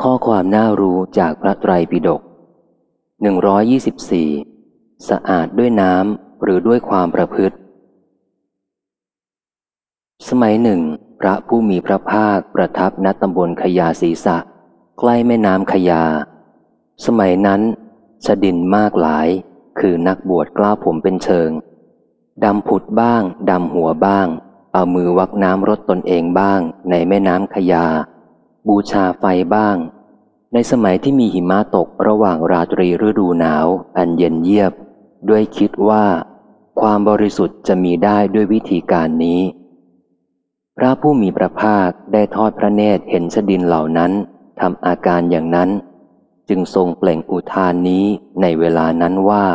ข้อความน่ารู้จากพระไตรปิฎกหนึ่งร้อยยี่สิบสี่สะอาดด้วยน้ำหรือด้วยความประพฤติ สมัยหนึ่ง พระผู้มีพระภาคประทับณตำบลขยาศีสะ ใกล้แม่น้ำขยา สมัยนั้นชดินมากหลาย คือนักบวชกล้าผมเป็นเชิง ดำผุดบ้าง ดำหัวบ้าง เอามือวักน้ำรดตนเองบ้างในแม่น้ำขยา บูชาไฟบ้าง ในสมัยที่มีหิมะตกระหว่างราตรีฤดูหนาว อันเย็นเยียบ ด้วยคิดว่า ความบริสุทธิ์จะมีได้ด้วยวิธีการนี้ พระผู้มีพระภาคได้ทอดพระเนตรเห็นชดินเหล่านั้นทำอาการอย่างนั้น จึงทรงเปล่งอุทานนี้ในเวลานั้นว่า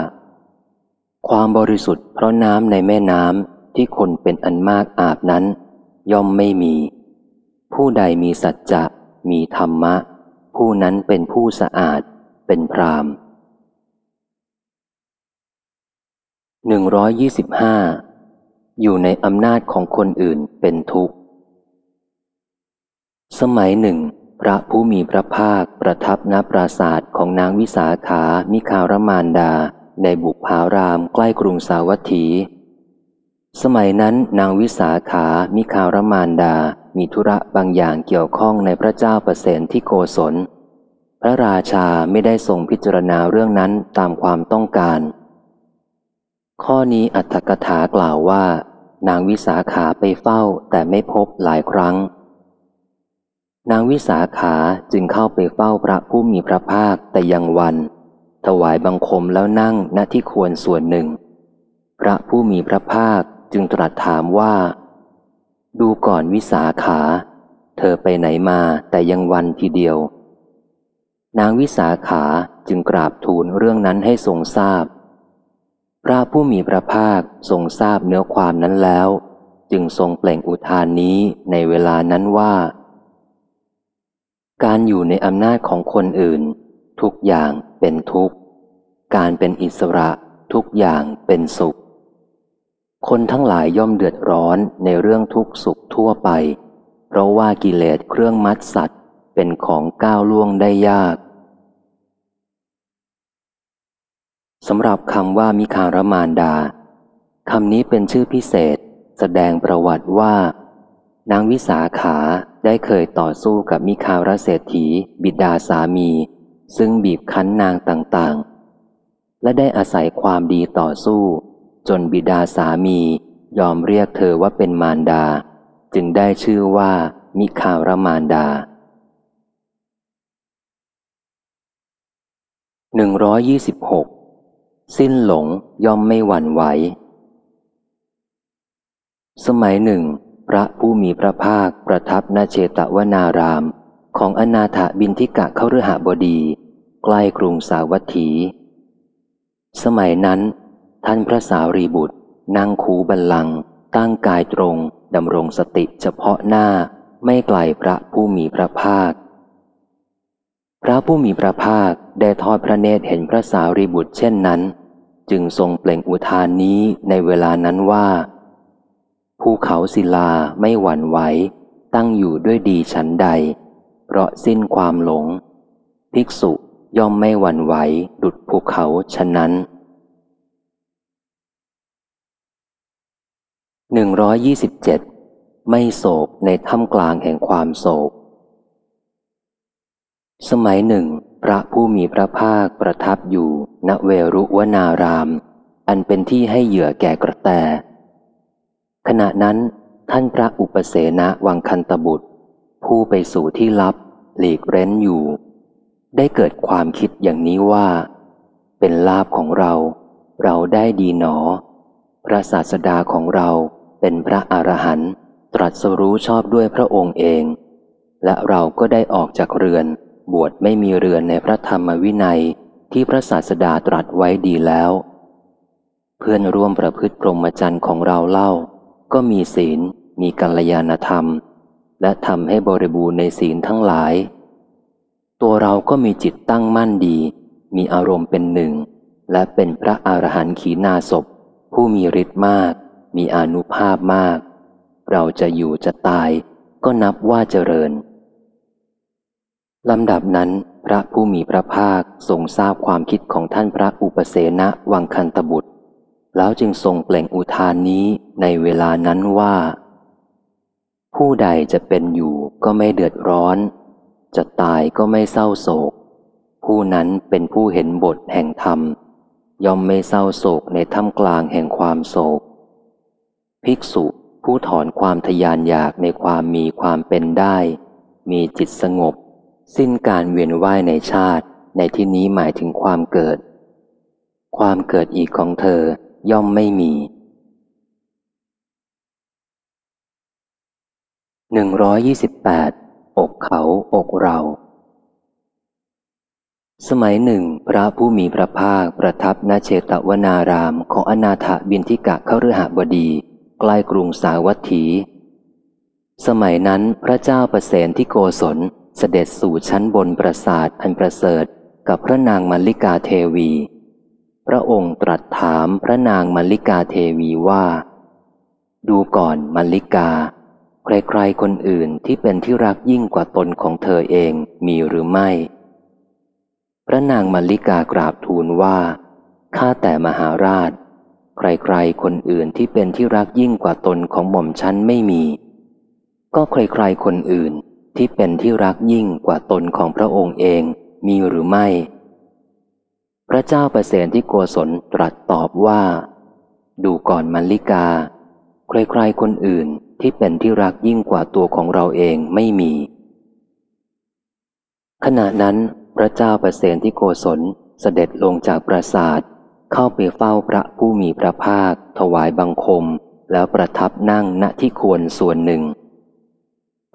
ความบริสุทธิ์เพราะน้ำในแม่น้ำที่คนเป็นอันมากอาบนั้น ย่อมไม่มี ผู้ใดมีสัจจะ มีธรรมะ ผู้นั้นเป็นผู้สะอาด เป็นพรามหนึ่งร้อยยี่สิบห้าอยู่ในอำนาจของคนอื่นเป็นทุกข์ สมัยหนึ่ง พระผู้มีพระภาคประทับณปราศาสตร์ของนางวิสาขา มิคารมานดา ในบุพารามใกล้กรุงสาวัตถี สมัยนั้นนางวิสาขา มิคารมานดา มีธุระบางอย่างเกี่ยวข้องในพระเจ้าประเสนที่โกศล พระราชาไม่ได้ทรงพิจารณาเรื่องนั้นตามความต้องการ ข้อนี้อัตถกถากล่าวว่า นางวิสาขาไปเฝ้าแต่ไม่พบหลายครั้ง นางวิสาขาจึงเข้าไปเฝ้าพระผู้มีพระภาคแต่ยังวัน ถวายบังคมแล้วนั่งณที่ควรส่วนหนึ่ง พระผู้มีพระภาค จึงตรัสถามว่า ดูก่อนวิสาขา เธอไปไหนมาแต่ยังวันทีเดียว นางวิสาขาจึงกราบทูลเรื่องนั้นให้ทรงทราบ พระผู้มีพระภาคทรงทราบเนื้อความนั้นแล้ว จึงทรงเปล่งอุทานนี้ในเวลานั้นว่า การอยู่ในอำนาจของคนอื่น ทุกอย่างเป็นทุกข์ การเป็นอิสระทุกอย่างเป็นสุข คนทั้งหลายย่อมเดือดร้อนในเรื่องทุกข์สุขทั่วไป เพราะว่ากิเลสเครื่องมัดสัตว์เป็นของก้าวล่วงได้ยากสำหรับคำว่ามิคารมานดาคำนี้เป็นชื่อพิเศษ แสดงประวัติว่า นางวิสาขาได้เคยต่อสู้กับมิคารเศรษฐี บิดาสามี ซึ่งบีบคั้นนางต่างๆ และได้อาศัยความดีต่อสู้ จนบิดาสามียอมเรียกเธอว่าเป็นมารดา จึงได้ชื่อว่า มิคารมานดาหนึ่งร้อยยี่สิบหกสิ้นหลงย่อมไม่หวั่นไหว สมัยหนึ่ง พระผู้มีพระภาคประทับนาเชตวนาราม ของอนาถบินทิกะเข้าฤหบดี ใกล้กรุงสาวัตถี สมัยนั้น ท่านพระสารีบุตร นั่งคูบัลลังตั้งกายตรงดำรงสติเฉพาะหน้าไม่ไกลพระผู้มีพระภาค พระผู้มีพระภาคได้ทอดพระเนตรเห็นพระสารีบุตรเช่นนั้น จึงทรงเปล่งอุทานนี้ในเวลานั้นว่าภูเขาศิลาไม่หวั่นไหวตั้งอยู่ด้วยดีฉันใด เพราะสิ้นความหลง ภิกษุย่อมไม่หวั่นไหวดุดภูเขาฉะนั้น หนึ่งร้อยยี่สิบเจ็ดไม่โศกในถ้ำกลางแห่งความโศก สมัยหนึ่ง พระผู้มีพระภาคประทับอยู่ณเวรุวนาราม อันเป็นที่ให้เหยื่อแก่กระแต ขณะนั้นท่านพระอุปเสนะวังคันตบุตร ผู้ไปสู่ที่ลับ หลีกเร้นอยู่ ได้เกิดความคิดอย่างนี้ว่า เป็นลาบของเรา เราได้ดีหนอ พระศาสดาของเราเป็นพระอรหันต์ตรัสรู้ชอบด้วยพระองค์เอง และเราก็ได้ออกจากเรือน บวชไม่มีเรือนในพระธรรมวินัยที่พระศาสดาตรัสไว้ดีแล้ว เพื่อนร่วมประพฤติพรหมจรรย์ของเราเล่า ก็มีศีล มีกัลยาณธรรม และทำให้บริบูรณ์ในศีลทั้งหลาย ตัวเราก็มีจิตตั้งมั่นดี มีอารมณ์เป็นหนึ่ง และเป็นพระอรหันต์ขีณาศพ ผู้มีฤทธิ์มาก มีอนุภาพมาก เราจะอยู่จะตาย ก็นับว่าเจริญลำดับนั้น พระผู้มีพระภาคทรงทราบความคิดของท่านพระอุปเสนะวังคันตบุตร แล้วจึงทรงเปล่งอุทานนี้ในเวลานั้นว่า ผู้ใดจะเป็นอยู่ก็ไม่เดือดร้อน จะตายก็ไม่เศร้าโศก ผู้นั้นเป็นผู้เห็นบทแห่งธรรม ย่อมไม่เศร้าโศกในท่ามกลางแห่งความโศก ภิกษุผู้ถอนความทยานอยากในความมีความเป็นได้ มีจิตสงบ สิ้นการเวียนว่ายในชาติ ในที่นี้หมายถึงความเกิด ความเกิดอีกของเธอย่อมไม่มีหนึ่งร้อยยี่สิบแปดอกเขาอกเรา สมัยหนึ่ง พระผู้มีพระภาคประทับณเชตวนารามของอนาถบินทิกะเข้าฤหบดีใกล้กรุงสาวัตถี สมัยนั้นพระเจ้าประเสนที่โกศลเสด็จสู่ชั้นบนปราสาทอันประเสริฐกับพระนางมัลลิกาเทวี พระองค์ตรัสถามพระนางมัลลิกาเทวีว่า ดูก่อนมัลลิกา ใครๆคนอื่นที่เป็นที่รักยิ่งกว่าตนของเธอเองมีหรือไม่ พระนางมัลลิกากราบทูลว่า ข้าแต่มหาราช ใครๆ คนอื่นที่เป็นที่รักยิ่งกว่าตนของหม่อมชั้นไม่มี ก็ใครๆ คนอื่นที่เป็นที่รักยิ่งกว่าตนของพระองค์เองมีหรือไม่ พระเจ้าประเสนที่โกศลตรัสตอบว่า ดูก่อนมัลลิกา ใครๆ คนอื่นที่เป็นที่รักยิ่งกว่าตัวของเราเองไม่มี ขณะนั้น พระเจ้าประเสนที่โกศลเสด็จลงจากปราสาท เข้าไปเฝ้าพระผู้มีพระภาค ถวายบังคม แล้วประทับนั่งณที่ควรส่วนหนึ่ง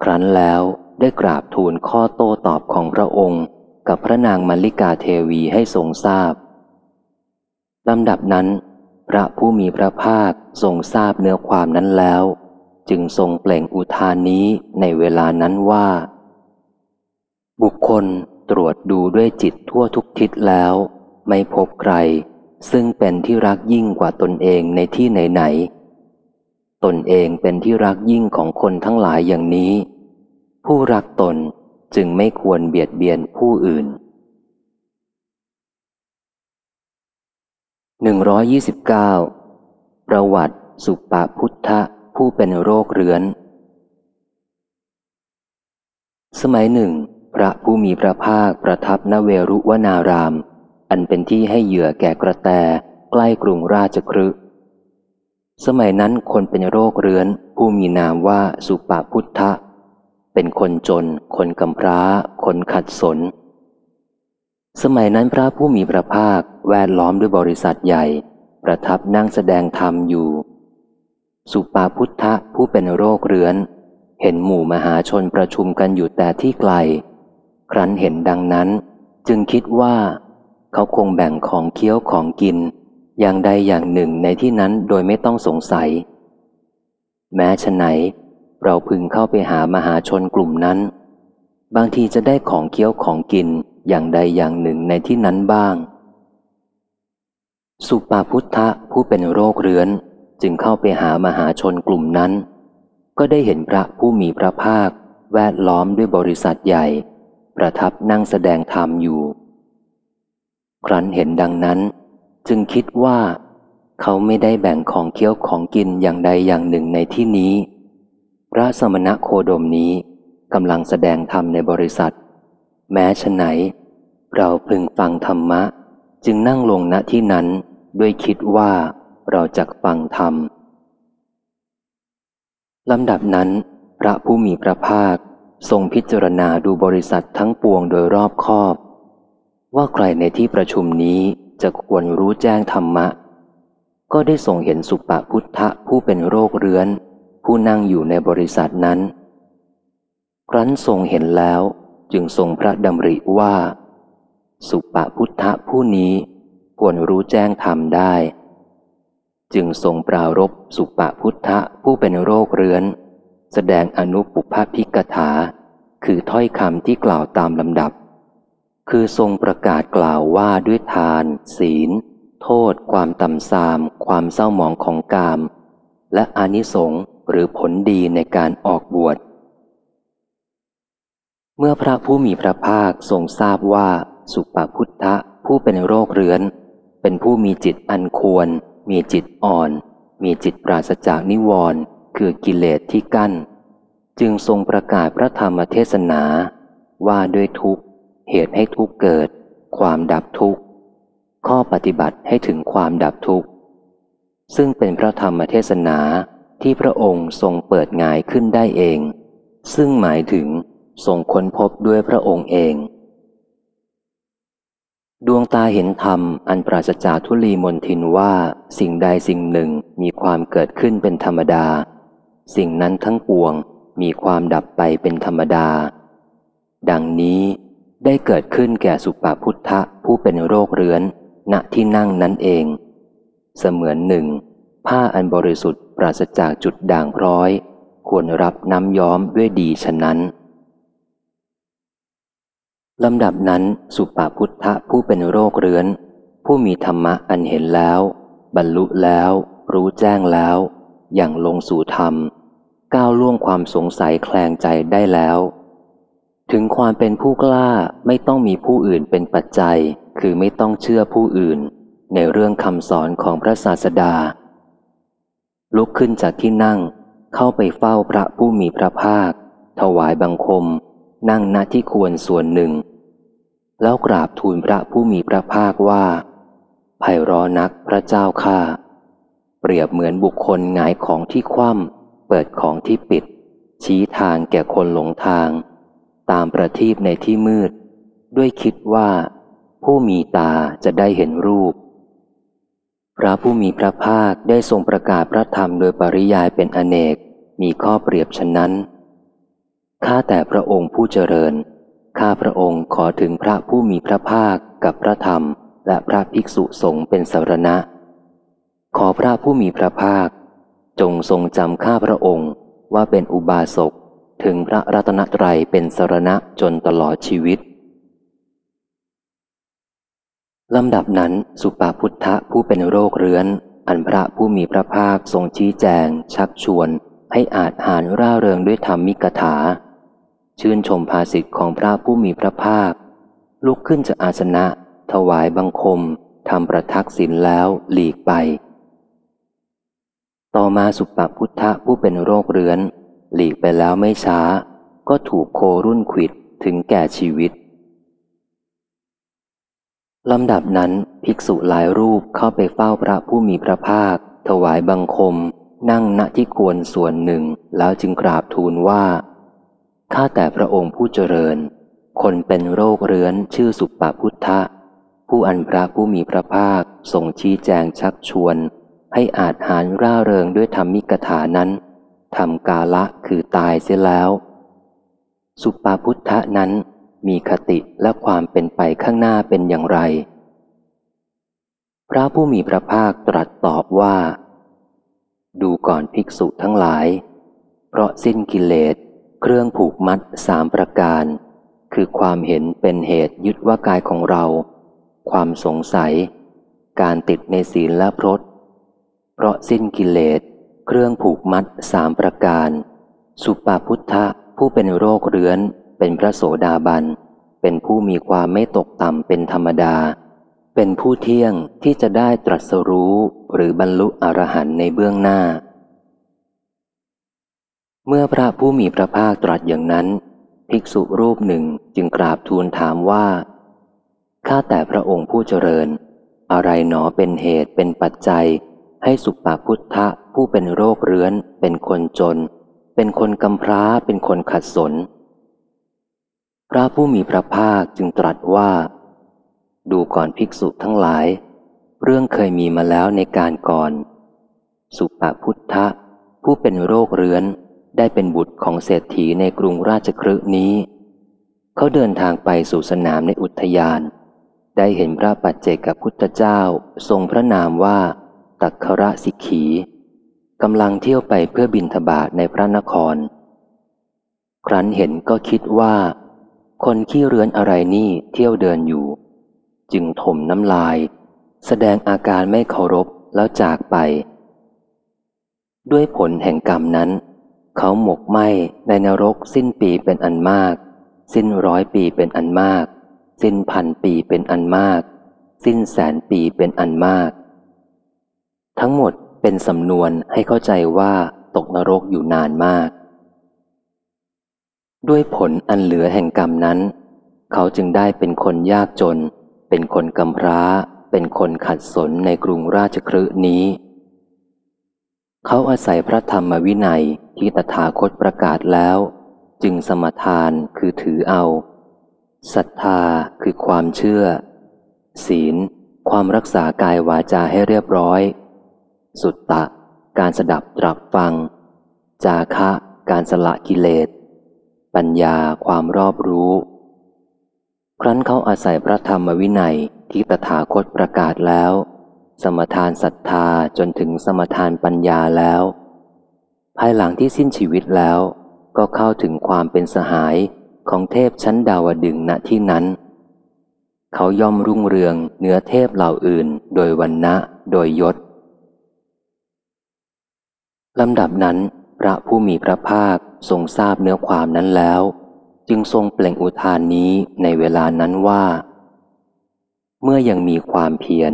ครั้นแล้วได้กราบทูลข้อโต้ตอบของพระองค์ กับพระนางมัลลิกาเทวีให้ทรงทราบลำดับนั้น พระผู้มีพระภาคทรงทราบเนื้อความนั้นแล้ว จึงทรงเปล่งอุทานนี้ในเวลานั้นว่า บุคคล ตรวจดูด้วยจิตทั่วทุกทิศแล้ว ไม่พบใคร ซึ่งเป็นที่รักยิ่งกว่าตนเองในที่ไหนๆตนเองเป็นที่รักยิ่งของคนทั้งหลายอย่างนี้ ผู้รักตนจึงไม่ควรเบียดเบียนผู้อื่น 129 ประวัติสุปาพุทธะผู้เป็นโรคเรื้อน สมัยหนึ่ง พระผู้มีพระภาคประทับณเวรุวนาราม อันเป็นที่ให้เหยื่อแก่กระแตใกล้กรุงราชครึสมัยนั้นคนเป็นโรคเรื้อน ผู้มีนามว่าสุปาพุทธะ เป็นคนจน คนกำพร้า คนขัดสน สมัยนั้นพระผู้มีพระภาคแวดล้อมด้วยบริษัทใหญ่ ประทับนั่งแสดงธรรมอยู่ สุปาพุทธะผู้เป็นโรคเรื้อน เห็นหมู่มหาชนประชุมกันอยู่แต่ที่ไกล ครั้นเห็นดังนั้น จึงคิดว่า เขาคงแบ่งของเคี้ยวของกิน อย่างใดอย่างหนึ่งในที่นั้นโดยไม่ต้องสงสัย แม้ฉะไหน เราพึงเข้าไปหามหาชนกลุ่มนั้น บางทีจะได้ของเคี้ยวของกินอย่างใดอย่างหนึ่งในที่นั้นบ้าง สุปาพุทธะผู้เป็นโรคเรื้อนจึงเข้าไปหามหาชนกลุ่มนั้น ก็ได้เห็นพระผู้มีพระภาคแวดล้อมด้วยบริษัทใหญ่ ประทับนั่งแสดงธรรมอยู่ ครั้นเห็นดังนั้น จึงคิดว่า เขาไม่ได้แบ่งของเคี้ยวของกินอย่างใดอย่างหนึ่งในที่นี้ พระสมณะโคดมนี้กำลังแสดงธรรมในบริษัท แม้ฉไหน เราพึงฟังธรรมะ จึงนั่งลงณที่นั้นด้วยคิดว่าเราจะฟังธรรมลำดับนั้น พระผู้มีพระภาค ทรงพิจารณาดูบริษัททั้งปวงโดยรอบคอบ ว่าใครในที่ประชุมนี้จะควรรู้แจ้งธรรมะ ก็ได้ทรงเห็นสุปพุทธะผู้เป็นโรคเรื้อน ผู้นั่งอยู่ในบริษัทนั้น ครั้นทรงเห็นแล้วจึงทรงพระดำริว่า สุปพุทธะผู้นี้ควรรู้แจ้งธรรมได้ จึงทรงปรารบสุปพุทธะผู้เป็นโรคเรื้อน แสดงอนุปุพพิกถา คือถ้อยคำที่กล่าวตามลำดับ คือทรงประกาศกล่าวว่าด้วยทาน ศีล โทษ ความต่ำทราม ความเศร้าหมองของกาม และอานิสงส์หรือผลดีในการออกบวช เมื่อพระผู้มีพระภาคทรงทราบว่า สุปพุทธะผู้เป็นโรคเรื้อน เป็นผู้มีจิตอันควร มีจิตอ่อน มีจิตปราศจากนิวรณ์ คือกิเลสที่กั้น จึงทรงประกาศพระธรรมเทศนา ว่าด้วยทุกข์เหตุให้ทุกข์เกิด ความดับทุกข์ ข้อปฏิบัติให้ถึงความดับทุกข์ ซึ่งเป็นพระธรรมเทศนาที่พระองค์ทรงเปิดงายขึ้นได้เอง ซึ่งหมายถึงทรงค้นพบด้วยพระองค์เอง ดวงตาเห็นธรรมอันปราศจากทุลีมนทินว่าสิ่งใดสิ่งหนึ่งมีความเกิดขึ้นเป็นธรรมดา สิ่งนั้นทั้งปวงมีความดับไปเป็นธรรมดา ดังนี้ได้เกิดขึ้นแก่สุปาพุทธะผู้เป็นโรคเรื้อน ณที่นั่งนั้นเอง เสมือนหนึ่ง ผ้าอันบริสุทธิ์ปราศจากจุดด่างพร้อย ควรรับน้ำย้อมด้วยดีฉะนั้นลำดับนั้นสุปาพุทธะผู้เป็นโรคเรื้อน ผู้มีธรรมะอันเห็นแล้ว บรรลุแล้ว รู้แจ้งแล้ว อย่างลงสู่ธรรม ก้าวล่วงความสงสัยแคลงใจได้แล้ว ถึงความเป็นผู้กล้าไม่ต้องมีผู้อื่นเป็นปัจจัย คือไม่ต้องเชื่อผู้อื่น ในเรื่องคำสอนของพระศาสดา ลุกขึ้นจากที่นั่ง เข้าไปเฝ้าพระผู้มีพระภาค ถวายบังคม นั่งณที่ควรส่วนหนึ่ง แล้วกราบทูลพระผู้มีพระภาคว่าไพรอนักพระเจ้าข้า เปรียบเหมือนบุคคลหงายของที่คว่ำเปิดของที่ปิด ชี้ทางแก่คนหลงทาง ตามประทีปในที่มืด ด้วยคิดว่า ผู้มีตาจะได้เห็นรูป พระผู้มีพระภาคได้ทรงประกาศพระธรรมโดยปริยายเป็นอเนกมีข้อเปรียบฉะนั้นข้าแต่พระองค์ผู้เจริญ ข้าพระองค์ขอถึงพระผู้มีพระภาคกับพระธรรมและพระภิกษุสงฆ์เป็นสารณะ ขอพระผู้มีพระภาค จงทรงจำข้าพระองค์ว่าเป็นอุบาสกถึงพระรัตนตรัยเป็นสารณะจนตลอดชีวิตลำดับนั้นสุปาพุทธะผู้เป็นโรคเรื้อน อันพระผู้มีพระภาคทรงชี้แจง ชักชวน ให้อาจหารร่าเริงด้วยธรรมมิกถา ชื่นชมภาสิทธิ์ของพระผู้มีพระภาค ลุกขึ้นจากอาสนะ ถวายบังคมทำประทักษิณแล้วหลีกไป ต่อมาสุปปพุทธะผู้เป็นโรคเรื้อน หลีกไปแล้วไม่ช้า ก็ถูกโครุ่นขิดถึงแก่ชีวิตลำดับนั้นภิกษุหลายรูปเข้าไปเฝ้าพระผู้มีพระภาค ถวายบังคม นั่งณที่ควรส่วนหนึ่งแล้วจึงกราบทูลว่า ข้าแต่พระองค์ผู้เจริญ คนเป็นโรคเรื้อนชื่อสุปปพุทธะ ผู้อันพระผู้มีพระภาคทรงชี้แจงชักชวน ให้อาจหารร่าเริงด้วยธรรมิกถานั้นทำกาละคือตายเสียแล้ว สุปปพุทธะนั้นมีคติและความเป็นไปข้างหน้าเป็นอย่างไร พระผู้มีพระภาคตรัสตอบว่า ดูก่อนภิกษุทั้งหลาย เพราะสิ้นกิเลสเครื่องผูกมัดสามประการ คือความเห็นเป็นเหตุยึดว่ากายของเรา ความสงสัย การติดในศีลและพรต เพราะสิ้นกิเลส เครื่องผูกมัดสามประการ สุปาพุทธะผู้เป็นโรคเรื้อน เป็นพระโสดาบัน เป็นผู้มีความไม่ตกต่ำเป็นธรรมดา เป็นผู้เที่ยงที่จะได้ตรัสรู้หรือบรรลุอรหันต์ในเบื้องหน้า เมื่อพระผู้มีพระภาคตรัสอย่างนั้น ภิกษุรูปหนึ่งจึงกราบทูลถามว่าข้าแต่พระองค์ผู้เจริญ อะไรหนอเป็นเหตุเป็นปัจจัย ให้สุปาพุทธะผู้เป็นโรคเรื้อน เป็นคนจน เป็นคนกำพร้าเป็นคนขัดสน พระผู้มีพระภาคจึงตรัสว่า ดูก่อนภิกษุทั้งหลาย เรื่องเคยมีมาแล้วในการก่อน สุปาพุทธะผู้เป็นโรคเรื้อนได้เป็นบุตรของเศรษฐีในกรุงราชครืนี้ เขาเดินทางไปสู่สนามในอุทยาน ได้เห็นพระปัจเจกพุทธเจ้าทรงพระนามว่า ตักคระสิกขีกำลังเที่ยวไปเพื่อบินทบาทในพระนคร ครั้นเห็นก็คิดว่า คนขี้เรือนอะไรนี่เที่ยวเดินอยู่ จึงถมน้ำลาย แสดงอาการไม่เคารพแล้วจากไป ด้วยผลแห่งกรรมนั้น เขาหมกไหมในนรกสิ้นปีเป็นอันมาก สิ้นร้อยปีเป็นอันมาก สิ้นพันปีเป็นอันมาก สิ้นแสนปีเป็นอันมาก ทั้งหมดเป็นสำนวนให้เข้าใจว่าตกนรกอยู่นานมาก ด้วยผลอันเหลือแห่งกรรมนั้น เขาจึงได้เป็นคนยากจน เป็นคนกำพร้า เป็นคนขัดสนในกรุงราชครืนี้ เขาอาศัยพระธรรมวินัยที่ตถาคตประกาศแล้ว จึงสมทานคือถือเอาศรัทธาคือความเชื่อ ศีล ความรักษากายวาจาให้เรียบร้อย สุตตะ การสดับตรับฟัง จาคะ การสละกิเลส ปัญญาความรอบรู้ ครั้นเขาอาศัยพระธรรมวินัยที่ตถาคตประกาศแล้ว สมทานศรัทธาจนถึงสมทานปัญญาแล้ว ภายหลังที่สิ้นชีวิตแล้ว ก็เข้าถึงความเป็นสหายของเทพชั้นดาวดึงณที่นั้นเขาย่อมรุ่งเรืองเหนือเทพเหล่าอื่น โดยวันนะโดยยศ ลำดับนั้น พระผู้มีพระภาคทรงทราบเนื้อความนั้นแล้ว จึงทรงเปล่งอุทานนี้ในเวลานั้นว่า เมื่อยังมีความเพียร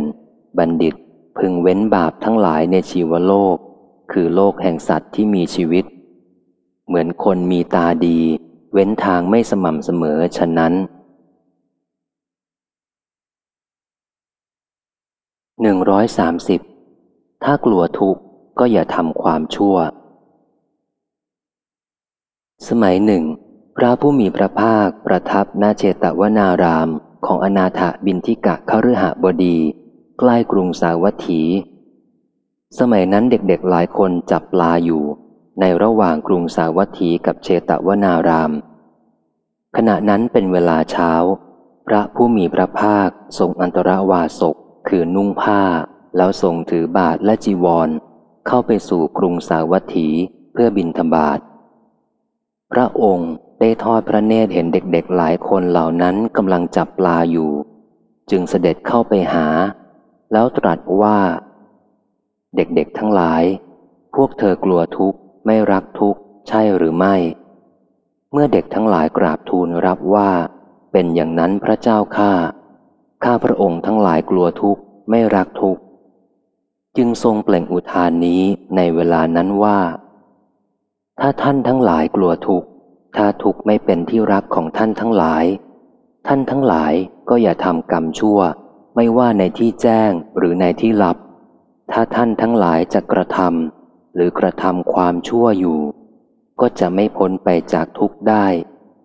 บัณฑิตพึงเว้นบาปทั้งหลายในชีวโลก คือโลกแห่งสัตว์ที่มีชีวิต เหมือนคนมีตาดี เว้นทางไม่สม่ำเสมอฉะนั้นหนึ่งร้อยสามสิบถ้ากลัวทุกข์ ก็อย่าทำความชั่ว สมัยหนึ่ง พระผู้มีพระภาคประทับนาเจตวนารามของอนาถบินทิกะขฤหบดี ใกล้กรุงสาวัตถี สมัยนั้นเด็กๆหลายคนจับปลาอยู่ ในระหว่างกรุงสาวัตถีกับเชตวนาราม ขณะนั้นเป็นเวลาเช้า พระผู้มีพระภาคทรงอันตรวาสกคือนุ่งผ้า แล้วทรงถือบาทและจีวร เข้าไปสู่กรุงสาวัตถีเพื่อบินธบาตพระองค์ได้ทอดพระเนตรเห็นเด็กๆหลายคนเหล่านั้นกำลังจับปลาอยู่ จึงเสด็จเข้าไปหา แล้วตรัสว่า เด็กๆทั้งหลาย พวกเธอกลัวทุกข์ไม่รักทุกข์ใช่หรือไม่ เมื่อเด็กทั้งหลายกราบทูลรับว่า เป็นอย่างนั้นพระเจ้าข้าข้าพระองค์ทั้งหลายกลัวทุกข์ไม่รักทุกข์ จึงทรงเปล่งอุทานนี้ในเวลานั้นว่า ถ้าท่านทั้งหลายกลัวทุกข์ ถ้าทุกข์ไม่เป็นที่รักของท่านทั้งหลาย ท่านทั้งหลายก็อย่าทำกรรมชั่ว ไม่ว่าในที่แจ้งหรือในที่ลับ ถ้าท่านทั้งหลายจะกระทำหรือกระทำความชั่วอยู่ ก็จะไม่พ้นไปจากทุกข์ได้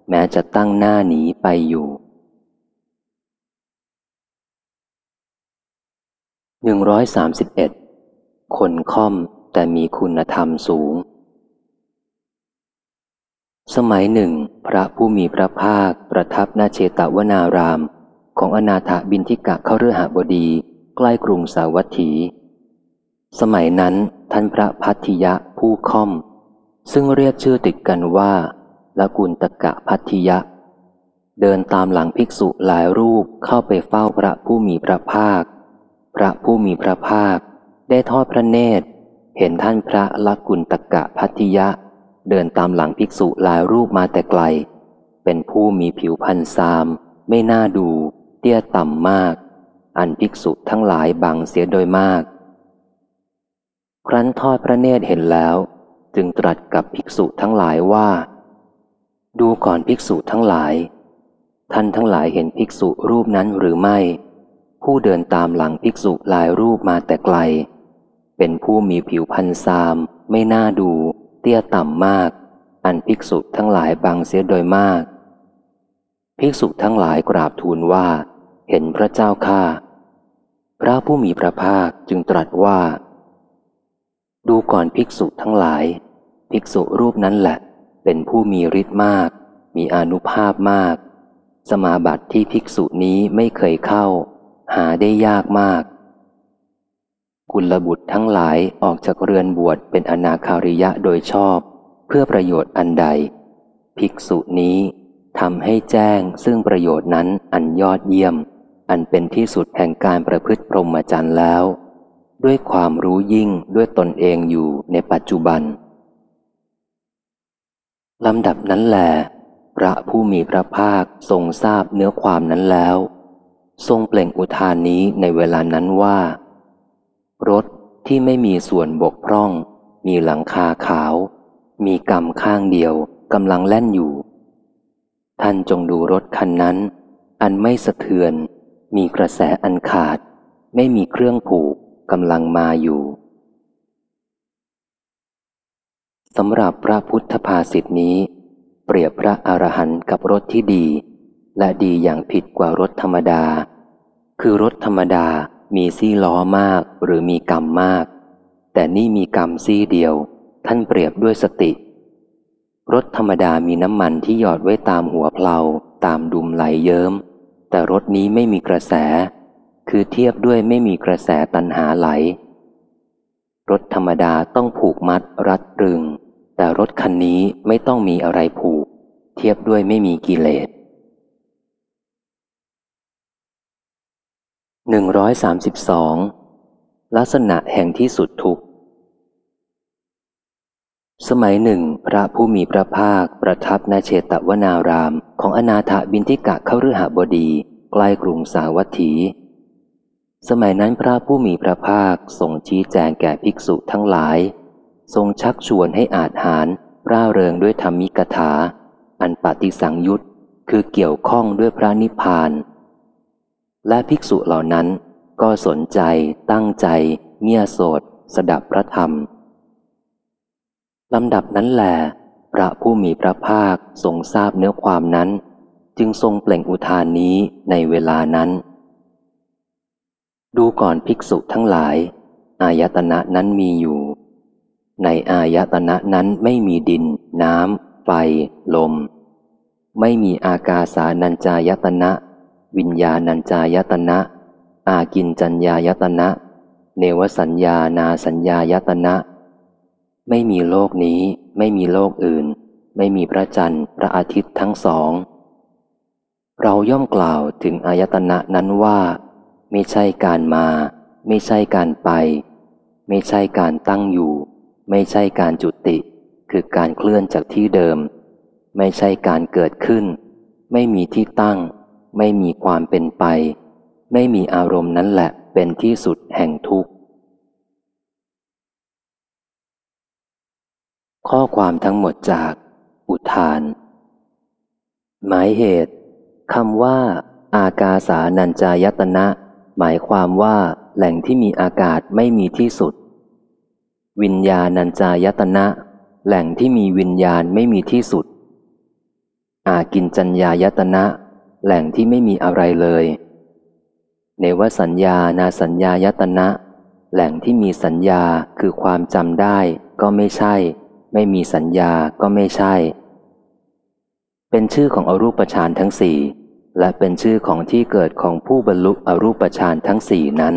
แม้จะตั้งหน้าหนีไปอยู่หนึ่งร้อยสามสิบเอ็ด คนค่อมแต่มีคุณธรรมสูง สมัยหนึ่ง พระผู้มีพระภาคประทับนาเชตวนาราม ของอนาถบินทิกะเข้าเรือหบดีใกล้กรุงสาวัตถี สมัยนั้นท่านพระพัทธิยะผู้ค่อม ซึ่งเรียกชื่อติดกันว่าละกุลตกะพัทธิยะ เดินตามหลังภิกษุหลายรูปเข้าไปเฝ้าพระผู้มีพระภาค พระผู้มีพระภาค ได้ทอดพระเนตร เห็นท่านพระลักกุลตกะพัทยะ เดินตามหลังภิกษุหลายรูปมาแต่ไกล เป็นผู้มีผิวพันซาม ไม่น่าดู เตี้ยต่ำมาก อันภิกษุทั้งหลายบังเสียโดยมาก ครั้นทอดพระเนตรเห็นแล้ว จึงตรัสกับภิกษุทั้งหลายว่า ดูก่อนภิกษุทั้งหลาย ท่านทั้งหลายเห็นภิกษุรูปนั้นหรือไม่ผู้เดินตามหลังภิกษุหลายรูปมาแต่ไกล เป็นผู้มีผิวพันซาม ไม่น่าดู เตี้ยต่ำมาก อันภิกษุทั้งหลายบังเสียโดยมาก ภิกษุทั้งหลายกราบทูลว่า เห็นพระเจ้าข้าพระผู้มีพระภาคจึงตรัสว่า ดูก่อนภิกษุทั้งหลาย ภิกษุรูปนั้นแหละ เป็นผู้มีฤทธิ์มาก มีอนุภาพมาก สมาบัติที่ภิกษุนี้ไม่เคยเข้า หาได้ยากมาก กุลบุตรทั้งหลายออกจากเรือนบวชเป็นอนาคาริยะโดยชอบ เพื่อประโยชน์อันใด ภิกษุนี้ทำให้แจ้งซึ่งประโยชน์นั้นอันยอดเยี่ยม อันเป็นที่สุดแห่งการประพฤติพรหมจรรย์แล้ว ด้วยความรู้ยิ่งด้วยตนเองอยู่ในปัจจุบันลำดับนั้นแหลพระผู้มีพระภาคทรงทราบเนื้อความนั้นแล้ว ทรงเปล่งอุทานนี้ในเวลานั้นว่า รถที่ไม่มีส่วนบกพร่อง มีหลังคาขาว มีกำข้างเดียวกำลังแล่นอยู่ ท่านจงดูรถคันนั้น อันไม่สะเทือน มีกระแสอันขาด ไม่มีเครื่องผูกกำลังมาอยู่สำหรับพระพุทธภาษิตนี้ เปรียบพระอรหันต์กับรถที่ดี และดีอย่างผิดกว่ารถธรรมดา คือรถธรรมดา มีซี่ล้อมากหรือมีกรรมมาก แต่นี่มีกรรมซี่เดียว ท่านเปรียบด้วยสติ รถธรรมดามีน้ำมันที่หยอดไว้ตามหัวเพลาตามดุมไหลเยิม้ม แต่รถนี้ไม่มีกระแส คือเทียบด้วยไม่มีกระแสตันหาไหล รถธรรมดาต้องผูกมัดรัดรึง แต่รถคันนี้ไม่ต้องมีอะไรผูก เทียบด้วยไม่มีกิเลส หนึ่งร้อยสามสิบสองลักษณะแห่งที่สุดทุกสมัยหนึ่ง พระผู้มีพระภาคประทับในเชตวนาราม ของอนาถบินทิกะเข้าฤหบดีใกล้กรุงสาวัตถี สมัยนั้นพระผู้มีพระภาคทรงชี้แจงแก่ภิกษุทั้งหลาย ทรงชักชวนให้อาจหารร่าเริงด้วยธรรมิกถา อันปฏิสังยุตคือเกี่ยวข้องด้วยพระนิพพาน และภิกษุเหล่านั้นก็สนใจตั้งใจเงียโสดสดับพระธรรมลำดับนั้นแหลพระผู้มีพระภาคทรงทราบเนื้อความนั้น จึงทรงเปล่งอุทานนี้ในเวลานั้น ดูก่อนภิกษุทั้งหลาย อายตนะนั้นมีอยู่ ในอายตนะนั้นไม่มีดิน น้ำไฟ ลม ไม่มีอากาสานัญจายตนะ วิญญาณัญจายตนะ อากินจัญญายตนะ เนวสัญญานาสัญญายตนะ ไม่มีโลกนี้ ไม่มีโลกอื่น ไม่มีพระจันทร์พระอาทิตย์ทั้งสอง เราย่อมกล่าวถึงอายตนะนั้นว่า ไม่ใช่การมา ไม่ใช่การไป ไม่ใช่การตั้งอยู่ ไม่ใช่การจุติ คือการเคลื่อนจากที่เดิม ไม่ใช่การเกิดขึ้น ไม่มีที่ตั้ง ไม่มีความเป็นไป ไม่มีอารมณ์นั้นแหละเป็นที่สุดแห่งทุกข์ ข้อความทั้งหมดจาก อุทาน หมายเหตุคำว่า อากาสานัญจายตนะ หมายความว่าแหล่งที่มีอากาศไม่มีที่สุด วิญญาณัญจายตนะ แหล่งที่มีวิญญาณไม่มีที่สุด อากินจัญญายตนะ แหล่งที่ไม่มีอะไรเลย เนวสัญญานาสัญญายตนะ แหล่งที่มีสัญญาคือความจำได้ก็ไม่ใช่ ไม่มีสัญญาก็ไม่ใช่ เป็นชื่อของอรูปฌานทั้งสี่และเป็นชื่อของที่เกิดของผู้บรรลุอรูปฌานทั้งสี่นั้น